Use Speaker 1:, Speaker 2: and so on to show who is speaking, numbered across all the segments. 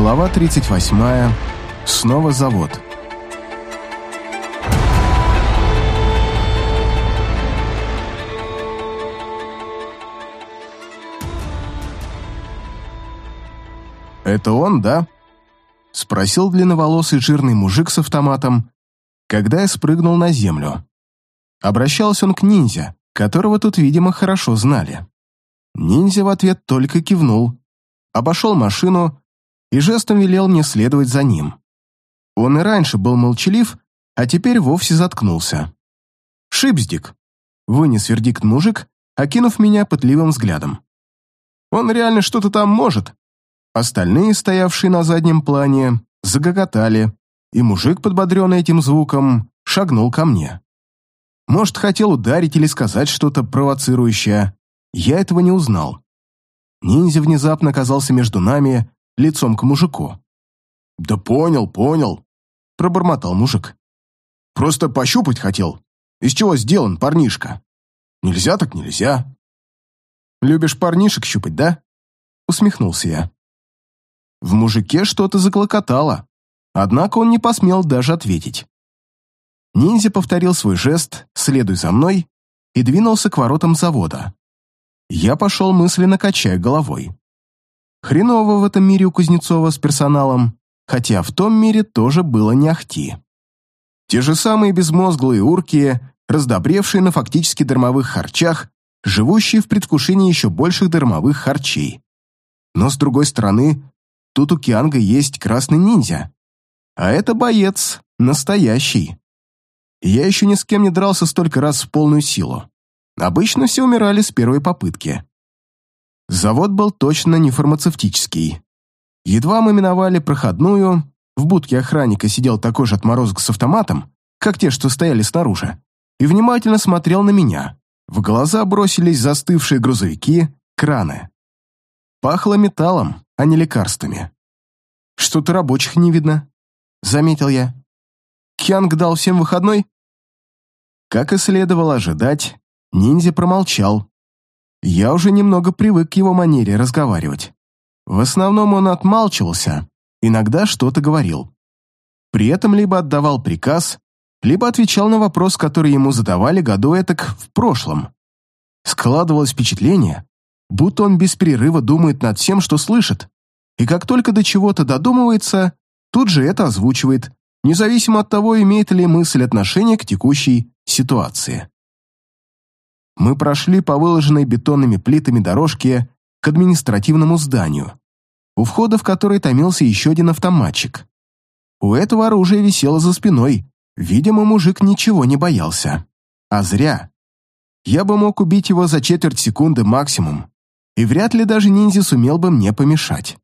Speaker 1: Глава 38. Снова завод. «Это он, да?» — спросил длинноволосый жирный мужик с автоматом, когда я спрыгнул на землю. Обращался он к ниндзя, которого тут, видимо, хорошо знали. Ниндзя в ответ только кивнул, обошел машину и жестом велел мне следовать за ним. Он и раньше был молчалив, а теперь вовсе заткнулся. «Шипздик», — вынес вердикт мужик, окинув меня пытливым взглядом. «Он реально что-то там может». Остальные, стоявшие на заднем плане, загоготали, и мужик, подбодренный этим звуком, шагнул ко мне. Может, хотел ударить или сказать что-то провоцирующее. Я этого не узнал. Ниндзя внезапно оказался между нами, лицом к мужику. «Да понял, понял», — пробормотал мужик. «Просто пощупать хотел. Из чего сделан парнишка? Нельзя так нельзя». «Любишь парнишек щупать, да?» — усмехнулся я. В мужике что-то заклокотало, однако он не посмел даже ответить. Ниндзя повторил свой жест «следуй за мной» и двинулся к воротам завода. Я пошел мысленно качая головой. Хреново в этом мире у Кузнецова с персоналом, хотя в том мире тоже было не ахти. Те же самые безмозглые урки, раздобревшие на фактически дармовых харчах, живущие в предвкушении еще больших дармовых харчей. Но, с другой стороны, тут у Кианга есть красный ниндзя. А это боец, настоящий. Я еще ни с кем не дрался столько раз в полную силу. Обычно все умирали с первой попытки. Завод был точно не фармацевтический. Едва мы миновали проходную, в будке охранника сидел такой же отморозок с автоматом, как те, что стояли снаружи, и внимательно смотрел на меня. В глаза бросились застывшие грузовики, краны. Пахло металлом, а не лекарствами. «Что-то рабочих не видно», — заметил я. «Кьянг дал всем выходной?» Как и следовало ожидать, Ниндзя промолчал. Я уже немного привык к его манере разговаривать. В основном он отмалчивался, иногда что-то говорил. При этом либо отдавал приказ, либо отвечал на вопрос, который ему задавали году этак в прошлом. Складывалось впечатление, будто он без перерыва думает над всем, что слышит, и как только до чего-то додумывается, тут же это озвучивает, независимо от того, имеет ли мысль отношение к текущей ситуации мы прошли по выложенной бетонными плитами дорожке к административному зданию, у входа в который томился еще один автоматчик. У этого оружие висело за спиной, видимо, мужик ничего не боялся. А зря. Я бы мог убить его за четверть секунды максимум, и вряд ли даже ниндзя сумел бы мне помешать.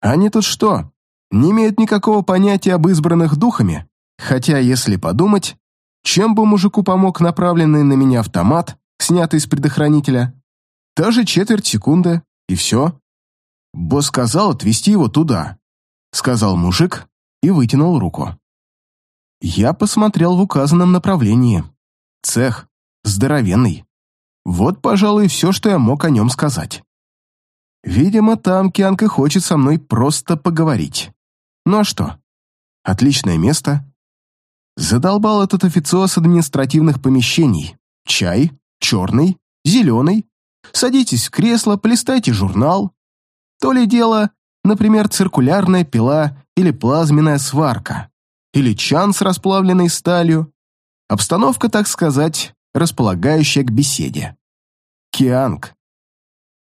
Speaker 1: Они тут что, не имеют никакого понятия об избранных духами? Хотя, если подумать, чем бы мужику помог направленный на меня автомат, снятый из предохранителя. Та же четверть секунды, и все. Босс сказал отвезти его туда, сказал мужик и вытянул руку. Я посмотрел в указанном направлении. Цех. Здоровенный. Вот, пожалуй, все, что я мог о нем сказать. Видимо, там Кианка хочет со мной просто поговорить. Ну а что? Отличное место. Задолбал этот официоз административных помещений. Чай, черный, зеленый. Садитесь в кресло, полистайте журнал. То ли дело, например, циркулярная пила или плазменная сварка, или чан с расплавленной сталью. Обстановка, так сказать, располагающая к беседе. Кианг.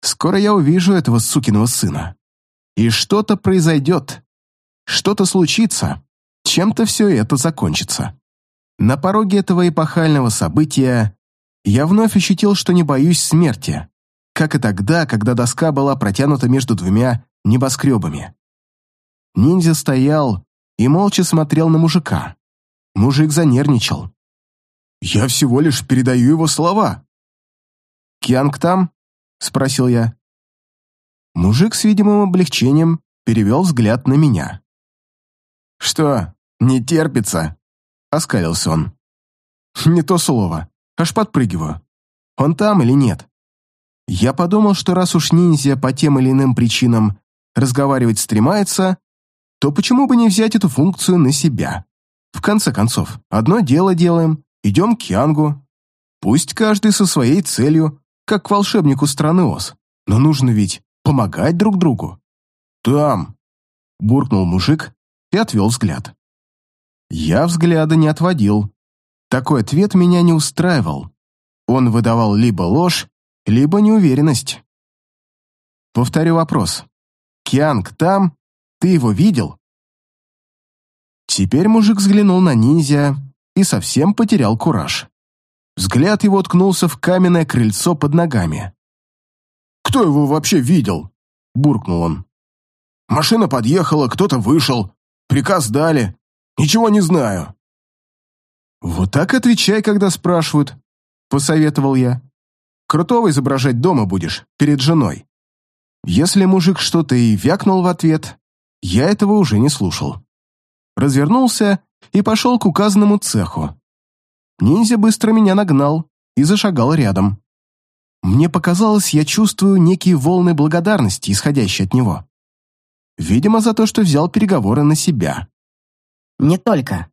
Speaker 1: Скоро я увижу этого сукиного сына. И что-то произойдет. Что-то случится. Чем-то все это закончится. На пороге этого эпохального события я вновь ощутил, что не боюсь смерти, как и тогда, когда доска была протянута между двумя небоскребами. Ниндзя стоял и молча смотрел на мужика. Мужик занервничал. «Я всего лишь передаю его слова». «Кианг там?» — спросил я. Мужик с видимым облегчением перевел взгляд на меня. «Что, не терпится?» — оскалился он. «Не то слово. Аж подпрыгиваю. Он там или нет? Я подумал, что раз уж ниндзя по тем или иным причинам разговаривать стремается, то почему бы не взять эту функцию на себя? В конце концов, одно дело делаем, идем к Янгу. Пусть каждый со своей целью, как к волшебнику страны Оз. Но нужно ведь помогать друг другу. «Там!» — буркнул мужик и отвел взгляд. Я взгляда не отводил. Такой ответ меня не устраивал. Он выдавал либо ложь, либо неуверенность. Повторю вопрос. «Кианг там? Ты его видел?» Теперь мужик взглянул на ниндзя и совсем потерял кураж. Взгляд его ткнулся в каменное крыльцо под ногами. «Кто его вообще видел?» – буркнул он. «Машина подъехала, кто-то вышел, приказ дали. Ничего не знаю». «Вот так отвечай, когда спрашивают», – посоветовал я. «Крутого изображать дома будешь, перед женой». Если мужик что-то и вякнул в ответ, я этого уже не слушал. Развернулся и пошел к указанному цеху. Ниндзя быстро меня нагнал и зашагал рядом. Мне показалось, я чувствую некие волны благодарности, исходящие от него. Видимо, за то, что взял переговоры на себя.
Speaker 2: «Не только».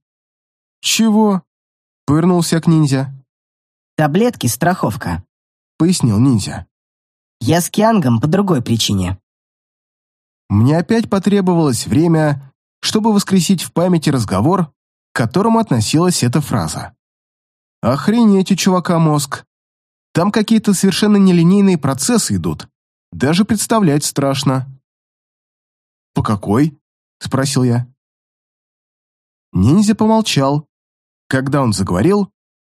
Speaker 1: «Чего?» — повернулся к ниндзя.
Speaker 2: «Таблетки — страховка», —
Speaker 1: пояснил ниндзя.
Speaker 2: «Я с Киангом по другой причине».
Speaker 1: Мне опять потребовалось время, чтобы воскресить в памяти разговор, к которому относилась эта фраза. Охренеть у чувака мозг. Там какие-то совершенно нелинейные процессы идут. Даже представлять страшно. «По какой?» — спросил я. Ниндзя помолчал. Когда он заговорил,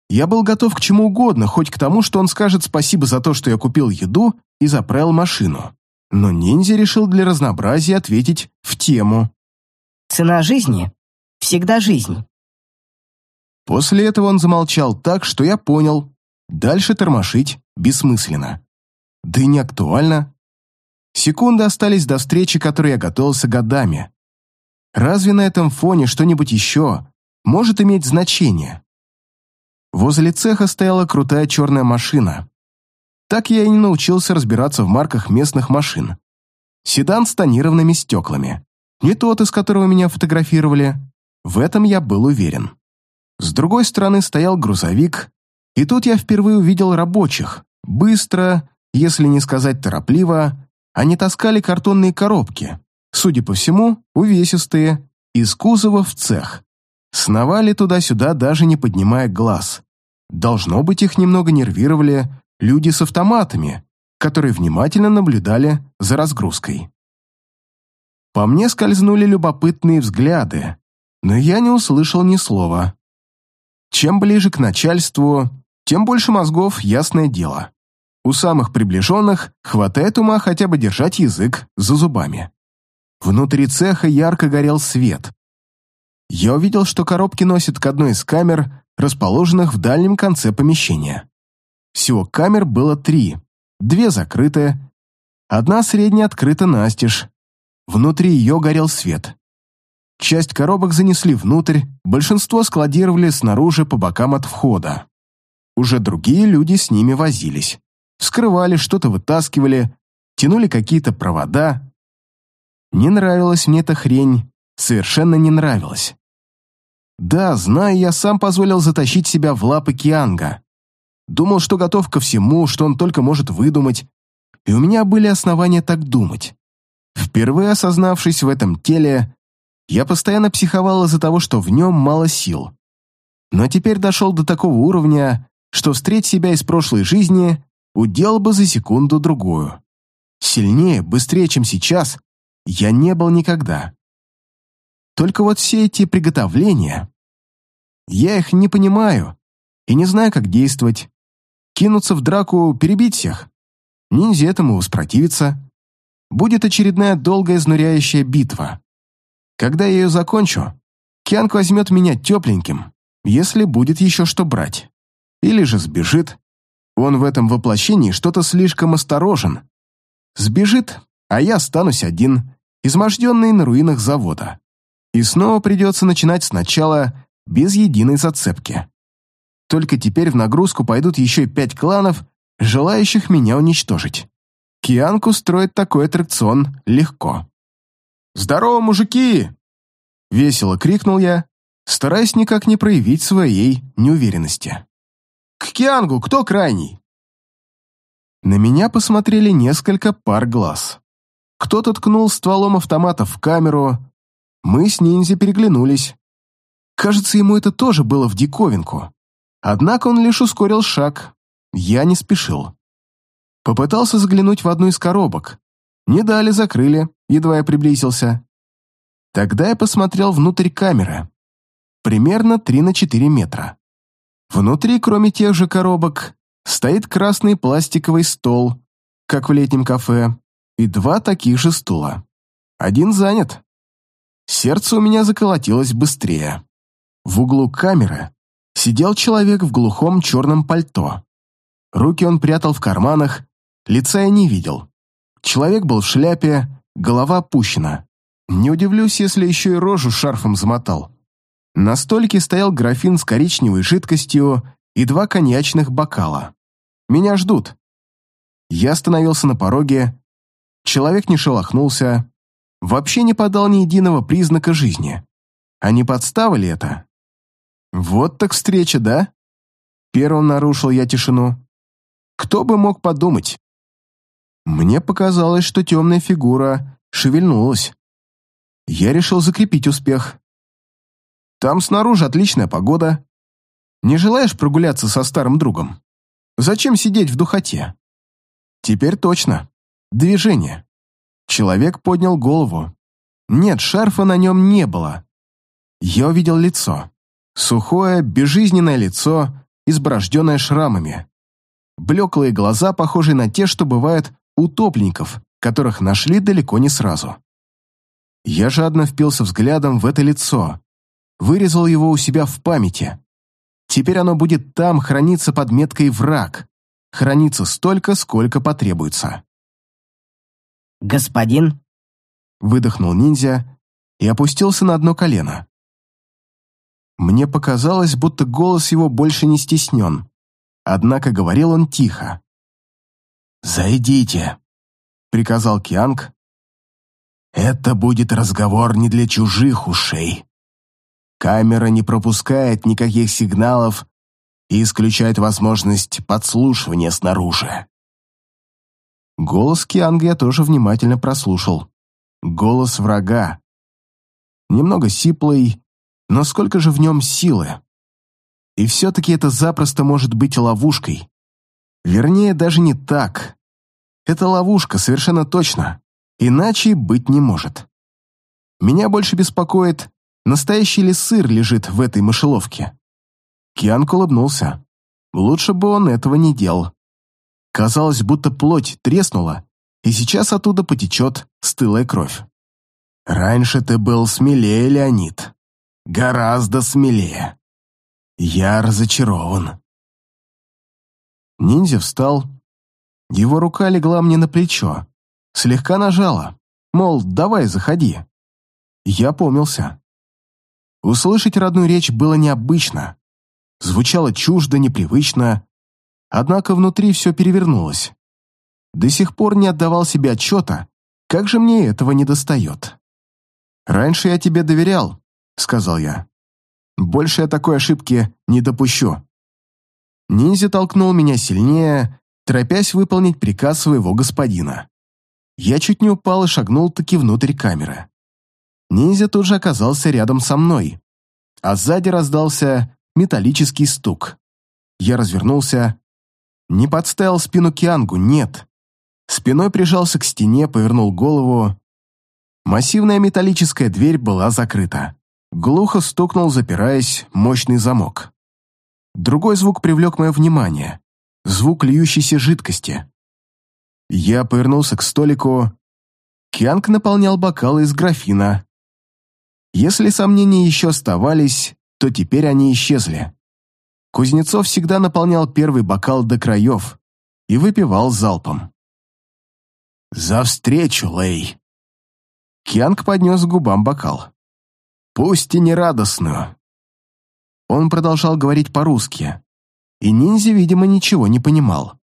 Speaker 1: я был готов к чему угодно, хоть к тому, что он скажет спасибо за то, что я купил еду и заправил машину. Но ниндзя решил для разнообразия ответить в тему.
Speaker 2: «Цена жизни — всегда жизнь».
Speaker 1: После этого он замолчал так, что я понял, дальше тормошить бессмысленно. Да и не актуально. Секунды остались до встречи, которой я готовился годами. Разве на этом фоне что-нибудь еще может иметь значение? Возле цеха стояла крутая черная машина. Так я и не научился разбираться в марках местных машин. Седан с тонированными стеклами. Не тот, из которого меня фотографировали. В этом я был уверен. С другой стороны стоял грузовик, и тут я впервые увидел рабочих. Быстро, если не сказать торопливо, они таскали картонные коробки, судя по всему, увесистые, из кузова в цех. Сновали туда-сюда, даже не поднимая глаз. Должно быть, их немного нервировали люди с автоматами, которые внимательно наблюдали за разгрузкой. По мне скользнули любопытные взгляды, но я не услышал ни слова. Чем ближе к начальству, тем больше мозгов, ясное дело. У самых приближенных хватает ума хотя бы держать язык за зубами. Внутри цеха ярко горел свет. Я увидел, что коробки носят к одной из камер, расположенных в дальнем конце помещения. Всего камер было три, две закрыты, одна средняя открыта настежь. Внутри ее горел свет. Часть коробок занесли внутрь, большинство складировали снаружи по бокам от входа. Уже другие люди с ними возились. Вскрывали, что-то вытаскивали, тянули какие-то провода. Не нравилась мне эта хрень, совершенно не нравилась. Да, знаю, я сам позволил затащить себя в лапы Кианга. Думал, что готов ко всему, что он только может выдумать, и у меня были основания так думать. Впервые осознавшись в этом теле, я постоянно психовал из-за того, что в нем мало сил. Но теперь дошел до такого уровня, что встреть себя из прошлой жизни удел бы за секунду-другую. Сильнее, быстрее, чем сейчас, я не был никогда. Только вот все эти приготовления... Я их не понимаю и не знаю, как действовать. Кинуться в драку, перебить всех. Ниндзя этому воспротивиться. Будет очередная долгая изнуряющая битва. Когда я ее закончу, Кианг возьмет меня тепленьким, если будет еще что брать. Или же сбежит. Он в этом воплощении что-то слишком осторожен. Сбежит, а я останусь один, изможденный на руинах завода. И снова придется начинать сначала без единой зацепки. Только теперь в нагрузку пойдут еще и пять кланов, желающих меня уничтожить. Кианг устроит такой аттракцион легко. «Здорово, мужики!» Весело крикнул я, стараясь никак не проявить своей неуверенности. «К Киангу кто крайний?» На меня посмотрели несколько пар глаз. Кто-то ткнул стволом автомата в камеру. Мы с ниндзя переглянулись. Кажется, ему это тоже было в диковинку. Однако он лишь ускорил шаг. Я не спешил. Попытался заглянуть в одну из коробок. Не дали, закрыли, едва я приблизился. Тогда я посмотрел внутрь камеры. Примерно 3 на 4 метра. Внутри, кроме тех же коробок, стоит красный пластиковый стол, как в летнем кафе, и два таких же стула. Один занят. Сердце у меня заколотилось быстрее. В углу камеры сидел человек в глухом черном пальто. Руки он прятал в карманах, лица я не видел. Человек был в шляпе, голова опущена. Не удивлюсь, если еще и рожу шарфом замотал. На столике стоял графин с коричневой жидкостью и два коньячных бокала. Меня ждут. Я остановился на пороге. Человек не шелохнулся, вообще не подал ни единого признака жизни. А не это? Вот так встреча, да? Первым нарушил я тишину. Кто бы мог подумать? Мне показалось, что темная фигура шевельнулась. Я решил закрепить успех. Там снаружи отличная погода. Не желаешь прогуляться со старым другом? Зачем сидеть в духоте? Теперь точно. Движение. Человек поднял голову. Нет, шарфа на нем не было. Я увидел лицо. Сухое, безжизненное лицо, изборожденное шрамами. Блеклые глаза, похожие на те, что бывают утопленников, которых нашли далеко не сразу. Я жадно впился взглядом в это лицо, вырезал его у себя в памяти. Теперь оно будет там храниться под меткой «враг», храниться столько, сколько потребуется.
Speaker 2: «Господин?»
Speaker 1: Выдохнул ниндзя и опустился на одно колено. Мне показалось, будто голос его больше не стеснен, однако говорил он тихо. «Зайдите», — приказал Кианг. «Это будет разговор не для чужих ушей. Камера не пропускает никаких сигналов и исключает возможность подслушивания снаружи». Голос Кианга я тоже внимательно прослушал. Голос врага. Немного сиплый, но сколько же в нем силы? И все-таки это запросто может быть ловушкой. Вернее, даже не так. Это ловушка, совершенно точно. Иначе быть не может. Меня больше беспокоит, настоящий ли сыр лежит в этой мышеловке. Кианг улыбнулся. Лучше бы он этого не делал. Казалось, будто плоть треснула, и сейчас оттуда потечет стылая кровь. «Раньше ты был смелее, Леонид. Гораздо смелее. Я разочарован». Ниндзя встал. Его рука легла мне на плечо, слегка нажала, мол, давай, заходи. Я помнился. Услышать родную речь было необычно. Звучало чуждо, непривычно, однако внутри все перевернулось. До сих пор не отдавал себе отчета, как же мне этого не достает. «Раньше я тебе доверял», — сказал я. «Больше я такой ошибки не допущу». Ниндзя толкнул меня сильнее, торопясь выполнить приказ своего господина. Я чуть не упал и шагнул таки внутрь камеры. Ниндзя тут же оказался рядом со мной, а сзади раздался металлический стук. Я развернулся. Не подставил спину Киангу, нет. Спиной прижался к стене, повернул голову. Массивная металлическая дверь была закрыта. Глухо стукнул, запираясь, мощный замок. Другой звук привлек мое внимание. Звук льющейся жидкости. Я повернулся к столику. Кианг наполнял бокалы из графина. Если сомнения еще оставались, то теперь они исчезли. Кузнецов всегда наполнял первый бокал до краев и выпивал залпом. «За встречу, Лэй!» Кианг поднес губам бокал. «Пусть и нерадостную». Он продолжал говорить по-русски, и ниндзя, видимо, ничего не понимал.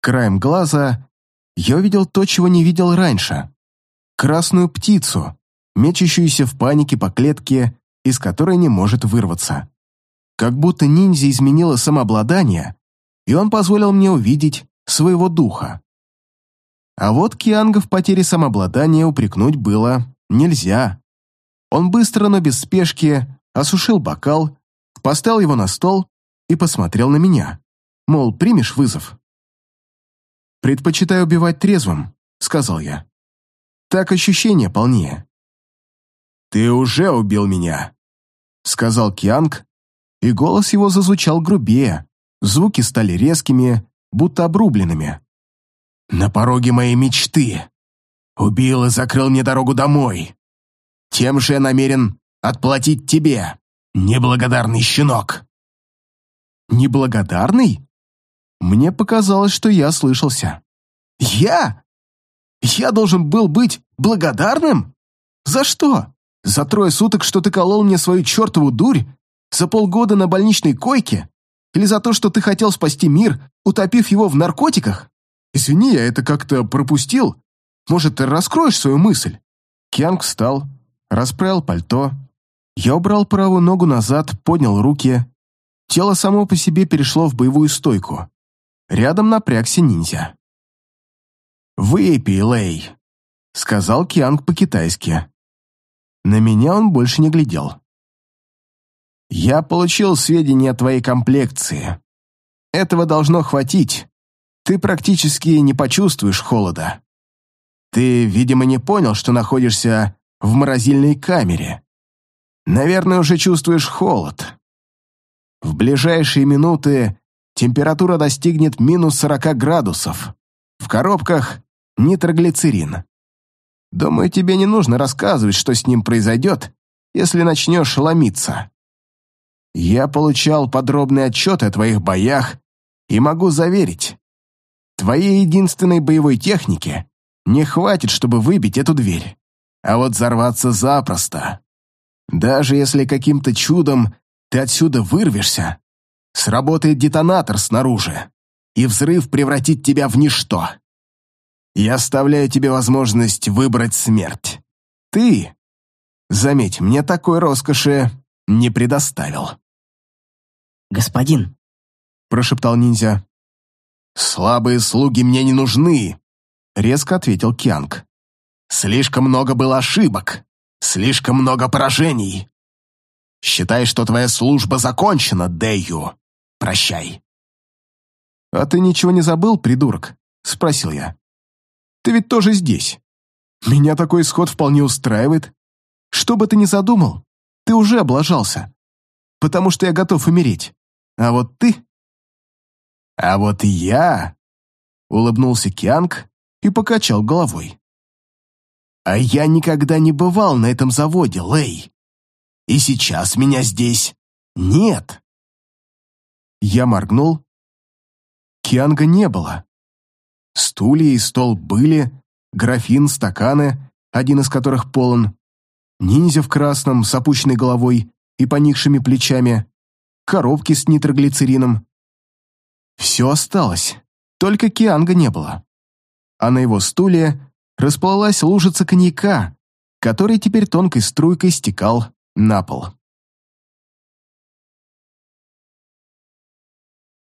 Speaker 1: Краем глаза я увидел то, чего не видел раньше. Красную птицу, мечущуюся в панике по клетке, из которой не может вырваться. Как будто ниндзя изменила самообладание, и он позволил мне увидеть своего духа. А вот Кианга в потере самообладания упрекнуть было нельзя. Он быстро, но без спешки осушил бокал, поставил его на стол и посмотрел на меня. Мол, примешь вызов? «Предпочитаю убивать трезвым», — сказал я. «Так ощущение полнее». «Ты уже убил меня», — сказал Кианг, и голос его зазвучал грубее, звуки стали резкими, будто обрубленными. «На пороге моей мечты. Убил и закрыл мне дорогу домой. Тем же я намерен отплатить тебе, неблагодарный щенок». «Неблагодарный?» Мне показалось, что я слышался. «Я? Я должен был быть благодарным? За что? За трое суток, что ты колол мне свою чертову дурь? За полгода на больничной койке? Или за то, что ты хотел спасти мир, утопив его в наркотиках? Извини, я это как-то пропустил. Может, ты раскроешь свою мысль?» Кянг встал, расправил пальто. Я убрал правую ногу назад, поднял руки. Тело само по себе перешло в боевую стойку. Рядом напрягся ниндзя. «Выпей, Лэй», — сказал Кианг по-китайски. На меня он больше не глядел. «Я получил сведения о твоей комплекции. Этого должно хватить. Ты практически не почувствуешь холода. Ты, видимо, не понял, что находишься в морозильной камере. Наверное, уже чувствуешь холод. В ближайшие минуты температура достигнет минус 40 градусов. В коробках нитроглицерин. Думаю, тебе не нужно рассказывать, что с ним произойдет, если начнешь ломиться. Я получал подробные отчеты о твоих боях и могу заверить, твоей единственной боевой техники не хватит, чтобы выбить эту дверь. А вот взорваться запросто. Даже если каким-то чудом ты отсюда вырвешься, Сработает детонатор снаружи, и взрыв превратит тебя в ничто. Я оставляю тебе возможность выбрать смерть. Ты, заметь, мне такой роскоши не предоставил.
Speaker 2: «Господин», —
Speaker 1: прошептал ниндзя. «Слабые слуги мне не нужны», — резко ответил Кианг. «Слишком много было ошибок, слишком много поражений. Считай, что твоя служба закончена, Дэйю. Прощай». «А ты ничего не забыл, придурок?» — спросил я. «Ты ведь тоже здесь. Меня такой исход вполне устраивает. Что бы ты ни задумал, ты уже облажался. Потому что я готов умереть. А вот ты...» «А вот я...» — улыбнулся Кианг и покачал головой. «А я никогда не бывал на этом заводе, Лэй. И сейчас меня здесь нет». Я моргнул. Кианга не было. Стулья и стол были, графин, стаканы, один из которых полон, ниндзя в красном с опущенной головой и поникшими плечами, коробки с нитроглицерином. Все осталось, только Кианга не было. А на его стуле расплылась лужица коньяка, который теперь тонкой струйкой стекал на пол.